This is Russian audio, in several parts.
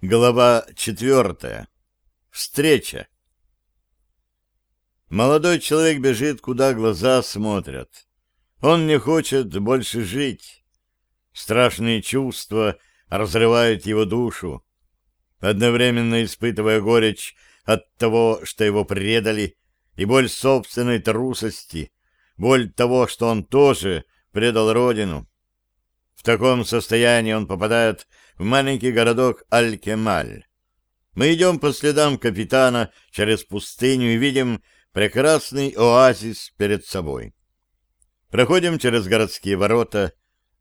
Глава четвертая. Встреча. Молодой человек бежит, куда глаза смотрят. Он не хочет больше жить. Страшные чувства разрывают его душу. Одновременно испытывая горечь от того, что его предали, и боль собственной трусости, боль того, что он тоже предал родину. В таком состоянии он попадает в маленький городок Аль-Кемаль. Мы идем по следам капитана через пустыню и видим прекрасный оазис перед собой. Проходим через городские ворота,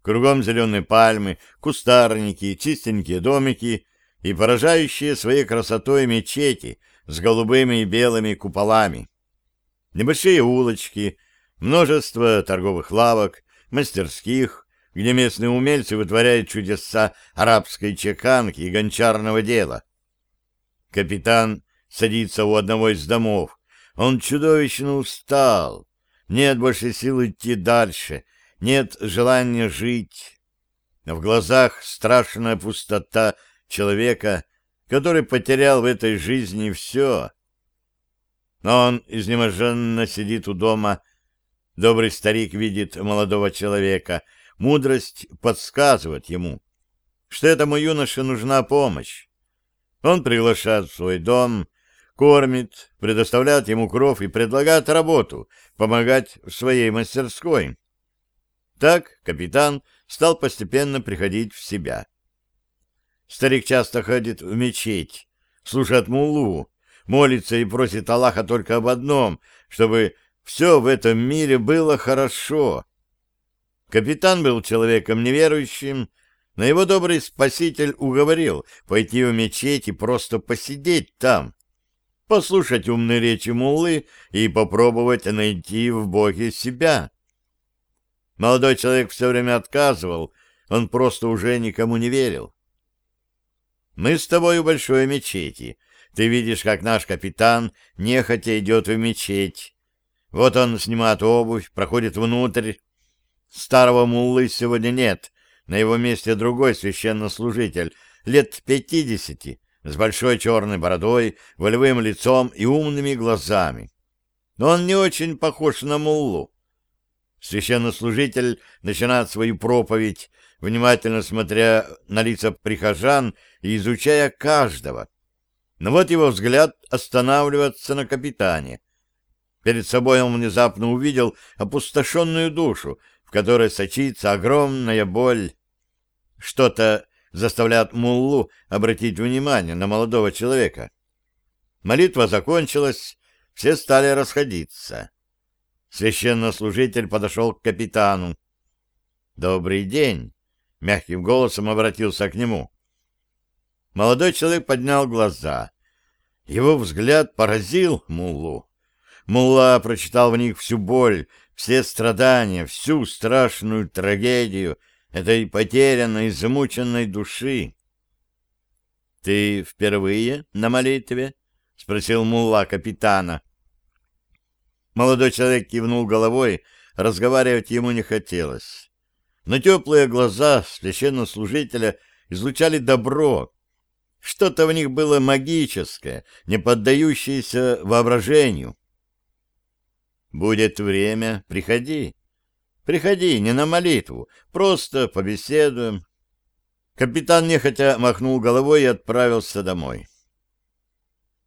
кругом зеленые пальмы, кустарники, чистенькие домики и поражающие своей красотой мечети с голубыми и белыми куполами. Небольшие улочки, множество торговых лавок, мастерских, где местные умельцы вытворяют чудеса арабской чеканки и гончарного дела. Капитан садится у одного из домов. Он чудовищно устал. Нет больше сил идти дальше. Нет желания жить. В глазах страшная пустота человека, который потерял в этой жизни все. Но он изнеможенно сидит у дома. Добрый старик видит молодого человека — Мудрость подсказывает ему, что этому юноше нужна помощь. Он приглашает в свой дом, кормит, предоставляет ему кров и предлагает работу, помогать в своей мастерской. Так капитан стал постепенно приходить в себя. Старик часто ходит в мечеть, слушает муллу, молится и просит Аллаха только об одном, чтобы все в этом мире было хорошо, Капитан был человеком неверующим, но его добрый спаситель уговорил пойти в мечеть и просто посидеть там, послушать умные речи муллы и попробовать найти в Боге себя. Молодой человек все время отказывал, он просто уже никому не верил. «Мы с тобой у большой мечети. Ты видишь, как наш капитан нехотя идет в мечеть. Вот он снимает обувь, проходит внутрь, Старого муллы сегодня нет, на его месте другой священнослужитель, лет пятидесяти, с большой черной бородой, волевым лицом и умными глазами. Но он не очень похож на муллу. Священнослужитель начинает свою проповедь, внимательно смотря на лица прихожан и изучая каждого. Но вот его взгляд останавливается на капитане. Перед собой он внезапно увидел опустошенную душу, в которой сочится огромная боль. Что-то заставляет Муллу обратить внимание на молодого человека. Молитва закончилась, все стали расходиться. Священнослужитель подошел к капитану. «Добрый день!» — мягким голосом обратился к нему. Молодой человек поднял глаза. Его взгляд поразил Муллу. Мулла прочитал в них всю боль, все страдания, всю страшную трагедию этой потерянной, измученной души. — Ты впервые на молитве? — спросил мулла капитана. Молодой человек кивнул головой, разговаривать ему не хотелось. Но теплые глаза священнослужителя излучали добро. Что-то в них было магическое, не поддающееся воображению. Будет время, приходи. Приходи, не на молитву, просто побеседуем. Капитан нехотя махнул головой и отправился домой.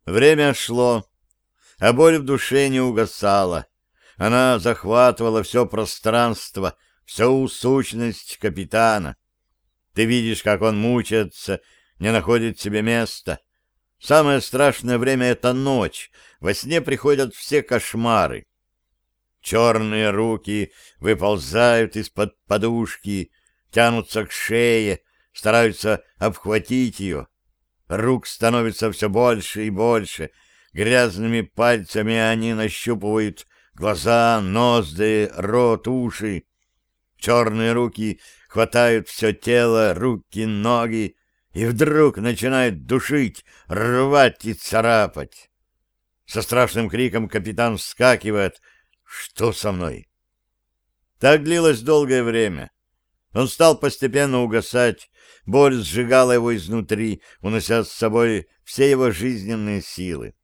Время шло, а боль в душе не угасала. Она захватывала все пространство, всю сущность капитана. Ты видишь, как он мучается, не находит себе места. Самое страшное время — это ночь. Во сне приходят все кошмары. Черные руки выползают из-под подушки, тянутся к шее, стараются обхватить ее. Рук становится все больше и больше. Грязными пальцами они нащупывают глаза, ноздри, рот, уши. Черные руки хватают все тело, руки, ноги, и вдруг начинают душить, рвать и царапать. Со страшным криком капитан вскакивает, что со мной? Так длилось долгое время. Он стал постепенно угасать, боль сжигала его изнутри, унося с собой все его жизненные силы.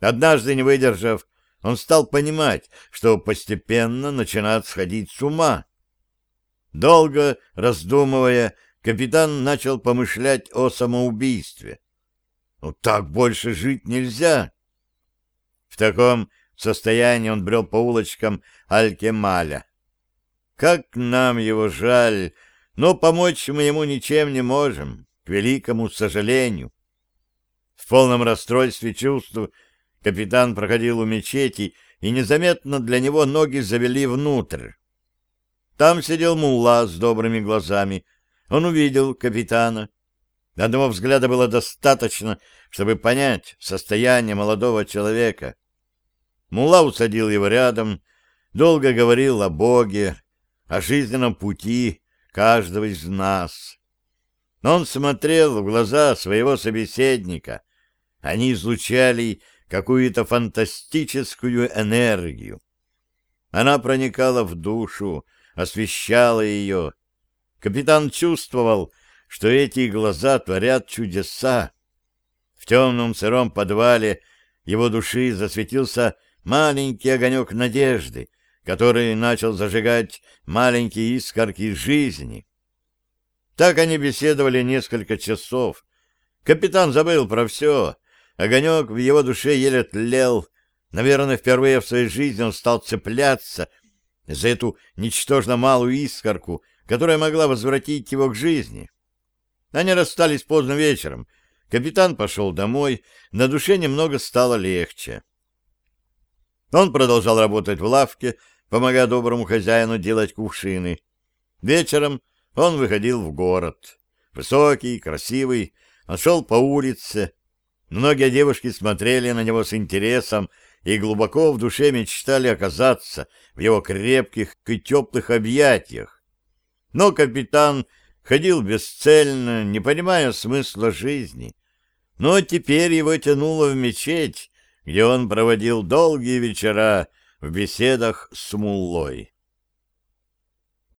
Однажды, не выдержав, он стал понимать, что постепенно начинает сходить с ума. Долго раздумывая, капитан начал помышлять о самоубийстве. Ну так больше жить нельзя. В таком состоянии он брел по улочкам Алькемаля. Как нам его жаль, но помочь мы ему ничем не можем, к великому сожалению. В полном расстройстве чувств капитан проходил у мечети, и незаметно для него ноги завели внутрь. Там сидел мулла с добрыми глазами. Он увидел капитана. Одного взгляда было достаточно, чтобы понять состояние молодого человека. Мулла усадил его рядом, долго говорил о Боге, о жизненном пути каждого из нас. Он смотрел в глаза своего собеседника. Они излучали какую-то фантастическую энергию. Она проникала в душу, освещала ее. Капитан чувствовал, что эти глаза творят чудеса. В темном сыром подвале его души засветился маленький огонек надежды, который начал зажигать маленькие искорки жизни. Так они беседовали несколько часов. Капитан забыл про все. Огонек в его душе еле тлел. Наверное, впервые в своей жизни он стал цепляться за эту ничтожно малую искорку, которая могла возвратить его к жизни. Они расстались поздно вечером. Капитан пошел домой, на душе немного стало легче. Он продолжал работать в лавке, помогая доброму хозяину делать кувшины. Вечером он выходил в город. Высокий, красивый, он шел по улице. Многие девушки смотрели на него с интересом и глубоко в душе мечтали оказаться в его крепких и теплых объятиях. Но капитан ходил бесцельно, не понимая смысла жизни. Но теперь его тянуло в мечеть, где он проводил долгие вечера в беседах с Муллой.